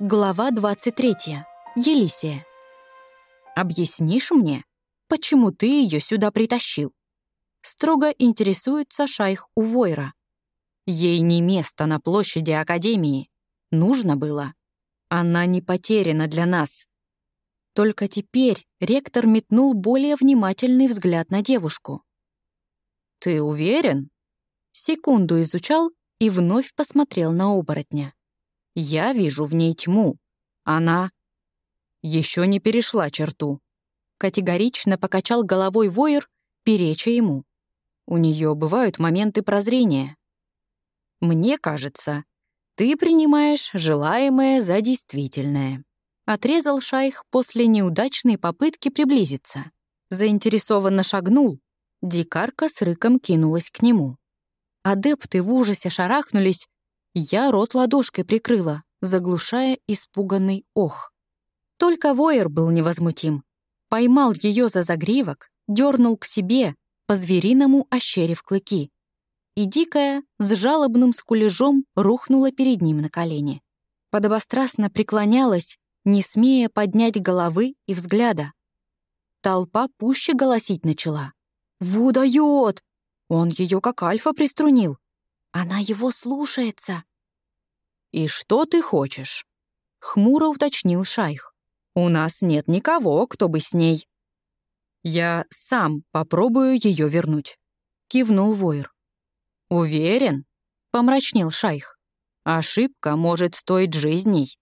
Глава 23. Елисия. «Объяснишь мне, почему ты ее сюда притащил?» Строго интересуется шайх у Войра. Ей не место на площади Академии. Нужно было. Она не потеряна для нас. Только теперь ректор метнул более внимательный взгляд на девушку. «Ты уверен?» Секунду изучал и вновь посмотрел на оборотня. Я вижу в ней тьму. Она еще не перешла черту. Категорично покачал головой воер, переча ему. У нее бывают моменты прозрения. Мне кажется, ты принимаешь желаемое за действительное. Отрезал шайх после неудачной попытки приблизиться. Заинтересованно шагнул. Дикарка с рыком кинулась к нему. Адепты в ужасе шарахнулись, я рот ладошкой прикрыла, заглушая испуганный ох. Только воер был невозмутим. Поймал ее за загривок, дернул к себе, по-звериному ощерив клыки. И дикая, с жалобным скулежом, рухнула перед ним на колени. Подобострастно преклонялась, не смея поднять головы и взгляда. Толпа пуще голосить начала. «Ву дает! Он ее как альфа приструнил!» Она его слушается. «И что ты хочешь?» — хмуро уточнил шайх. «У нас нет никого, кто бы с ней...» «Я сам попробую ее вернуть», — кивнул воир. «Уверен?» — помрачнел шайх. «Ошибка может стоить жизней».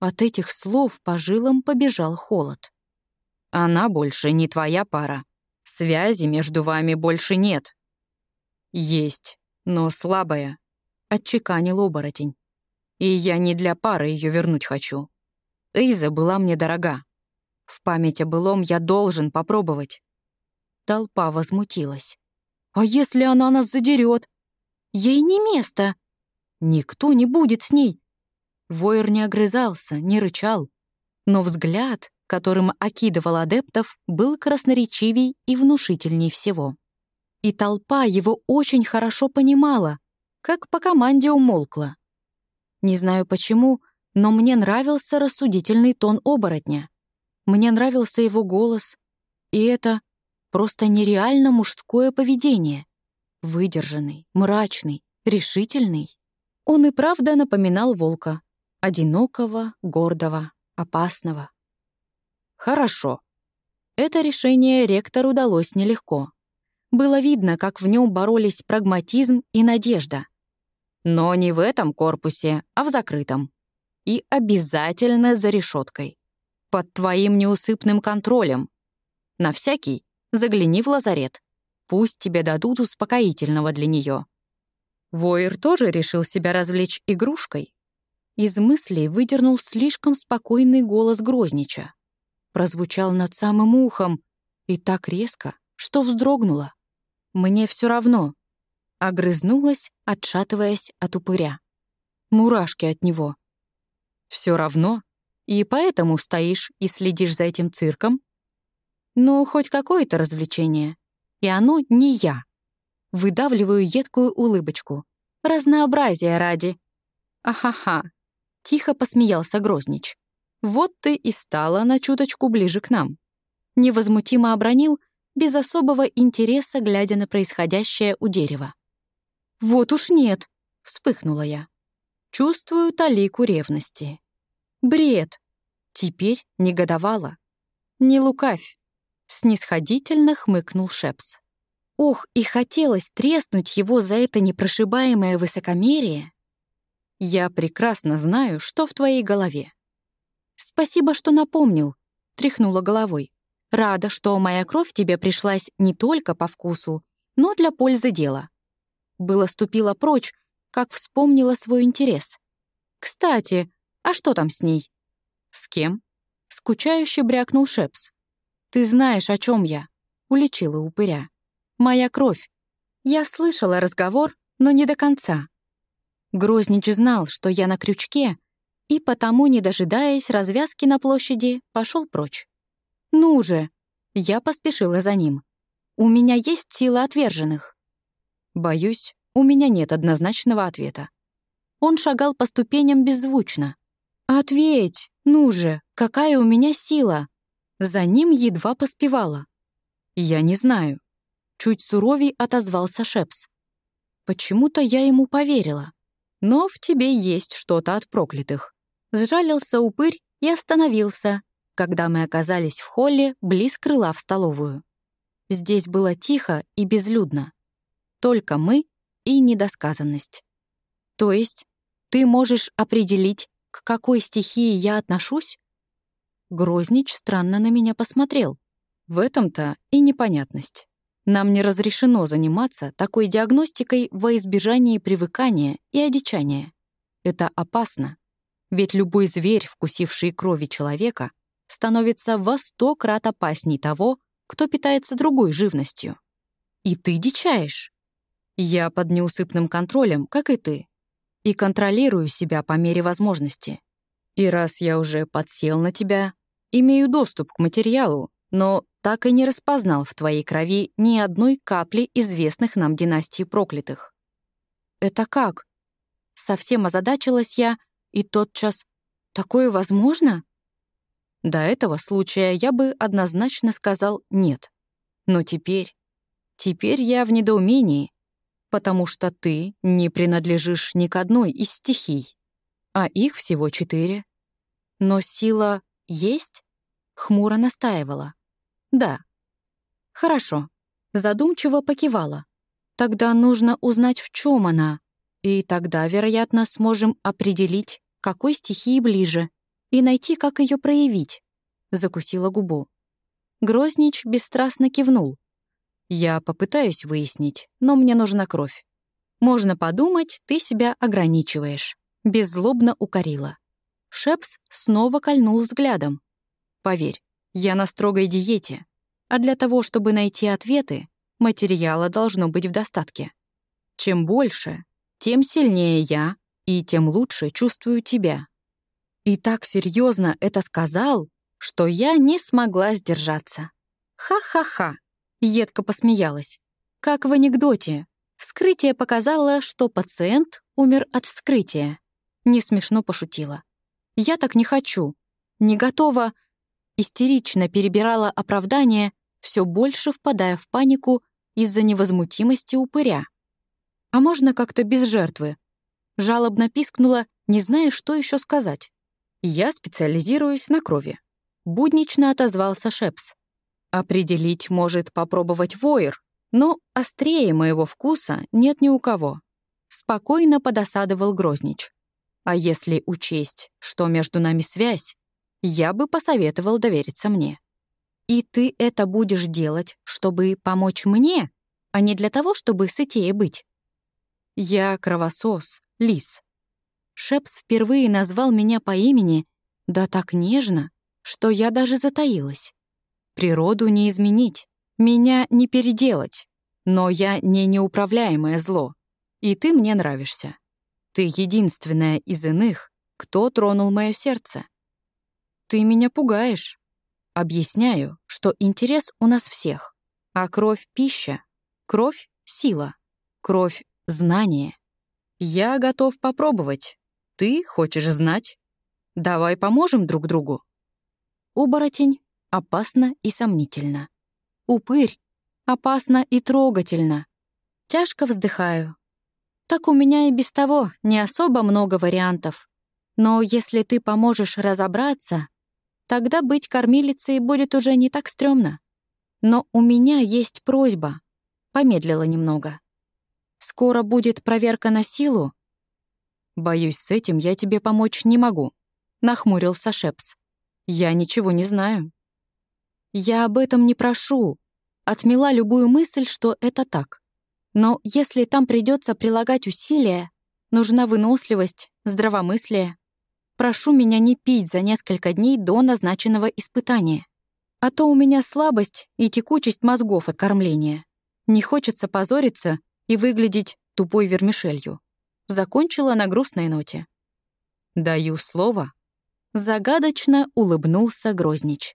От этих слов по жилам побежал холод. «Она больше не твоя пара. Связи между вами больше нет». «Есть но слабая», — отчеканил оборотень. «И я не для пары ее вернуть хочу. Эйза была мне дорога. В память о былом я должен попробовать». Толпа возмутилась. «А если она нас задерет? Ей не место. Никто не будет с ней». Воер не огрызался, не рычал, но взгляд, которым окидывал адептов, был красноречивей и внушительней всего. И толпа его очень хорошо понимала, как по команде умолкла. Не знаю почему, но мне нравился рассудительный тон оборотня. Мне нравился его голос, и это просто нереально мужское поведение. Выдержанный, мрачный, решительный. Он и правда напоминал волка. Одинокого, гордого, опасного. Хорошо. Это решение ректору удалось нелегко. Было видно, как в нем боролись прагматизм и надежда. Но не в этом корпусе, а в закрытом. И обязательно за решеткой. Под твоим неусыпным контролем. На всякий загляни в лазарет. Пусть тебе дадут успокоительного для нее. Воир тоже решил себя развлечь игрушкой. Из мыслей выдернул слишком спокойный голос Грознича. Прозвучал над самым ухом и так резко, что вздрогнула. Мне все равно. Огрызнулась, отшатываясь от упыря. Мурашки от него. Все равно? И поэтому стоишь и следишь за этим цирком? Ну, хоть какое-то развлечение. И оно не я. Выдавливаю едкую улыбочку. Разнообразие ради. Ахаха. Тихо посмеялся Грознич. Вот ты и стала на чуточку ближе к нам. Невозмутимо обронил — без особого интереса, глядя на происходящее у дерева. «Вот уж нет!» — вспыхнула я. Чувствую талику ревности. Бред! Теперь негодовала. Не лукавь. Снисходительно хмыкнул Шепс. Ох, и хотелось треснуть его за это непрошибаемое высокомерие. Я прекрасно знаю, что в твоей голове. Спасибо, что напомнил, тряхнула головой. Рада, что моя кровь тебе пришлась не только по вкусу, но для пользы дела. Было ступила прочь, как вспомнила свой интерес. Кстати, а что там с ней? С кем? Скучающе брякнул Шепс. Ты знаешь, о чем я. Уличила упыря. Моя кровь. Я слышала разговор, но не до конца. Грознич знал, что я на крючке, и потому, не дожидаясь развязки на площади, пошел прочь. «Ну же!» Я поспешила за ним. «У меня есть сила отверженных». Боюсь, у меня нет однозначного ответа. Он шагал по ступеням беззвучно. «Ответь! Ну же! Какая у меня сила!» За ним едва поспевала. «Я не знаю». Чуть суровей отозвался Шепс. Почему-то я ему поверила. Но в тебе есть что-то от проклятых. Сжалился упырь и остановился, когда мы оказались в холле близ крыла в столовую. Здесь было тихо и безлюдно. Только мы и недосказанность. То есть ты можешь определить, к какой стихии я отношусь? Грознич странно на меня посмотрел. В этом-то и непонятность. Нам не разрешено заниматься такой диагностикой во избежании привыкания и одичания. Это опасно. Ведь любой зверь, вкусивший крови человека, становится во сто крат опасней того, кто питается другой живностью. И ты дичаешь. Я под неусыпным контролем, как и ты, и контролирую себя по мере возможности. И раз я уже подсел на тебя, имею доступ к материалу, но так и не распознал в твоей крови ни одной капли известных нам династий проклятых. «Это как?» Совсем озадачилась я, и тотчас «Такое возможно?» До этого случая я бы однозначно сказал «нет». Но теперь... Теперь я в недоумении, потому что ты не принадлежишь ни к одной из стихий, а их всего четыре. Но сила есть? Хмуро настаивала. Да. Хорошо. Задумчиво покивала. Тогда нужно узнать, в чем она. И тогда, вероятно, сможем определить, какой стихии ближе, и найти, как ее проявить. Закусила губу. Грознич бесстрастно кивнул. Я попытаюсь выяснить, но мне нужна кровь. Можно подумать, ты себя ограничиваешь. Беззлобно укорила. Шепс снова кольнул взглядом. Поверь, я на строгой диете, а для того, чтобы найти ответы, материала должно быть в достатке. Чем больше, тем сильнее я и тем лучше чувствую тебя. И так серьезно это сказал, что я не смогла сдержаться. Ха-ха-ха, едко посмеялась. Как в анекдоте. Вскрытие показало, что пациент умер от вскрытия. Не смешно пошутила. Я так не хочу. Не готова истерично перебирала оправдания, все больше впадая в панику из-за невозмутимости упыря. «А можно как-то без жертвы?» Жалобно пискнула, не зная, что еще сказать. «Я специализируюсь на крови», — буднично отозвался Шепс. «Определить может попробовать воер, но острее моего вкуса нет ни у кого». Спокойно подосадовал Грознич. «А если учесть, что между нами связь, я бы посоветовал довериться мне. И ты это будешь делать, чтобы помочь мне, а не для того, чтобы сытее быть. Я кровосос, лис. Шепс впервые назвал меня по имени, да так нежно, что я даже затаилась. Природу не изменить, меня не переделать, но я не неуправляемое зло, и ты мне нравишься. Ты единственная из иных, кто тронул мое сердце. Ты меня пугаешь. Объясняю, что интерес у нас всех, а кровь — пища, кровь — сила, кровь — знание. Я готов попробовать. Ты хочешь знать? Давай поможем друг другу. Оборотень — опасно и сомнительно. Упырь — опасно и трогательно. Тяжко вздыхаю. Так у меня и без того не особо много вариантов. Но если ты поможешь разобраться, Тогда быть кормилицей будет уже не так стрёмно. Но у меня есть просьба. Помедлила немного. Скоро будет проверка на силу? Боюсь, с этим я тебе помочь не могу. Нахмурился Шепс. Я ничего не знаю. Я об этом не прошу. Отмела любую мысль, что это так. Но если там придется прилагать усилия, нужна выносливость, здравомыслие. Прошу меня не пить за несколько дней до назначенного испытания. А то у меня слабость и текучесть мозгов от кормления. Не хочется позориться и выглядеть тупой вермишелью. Закончила на грустной ноте. «Даю слово». Загадочно улыбнулся Грознич.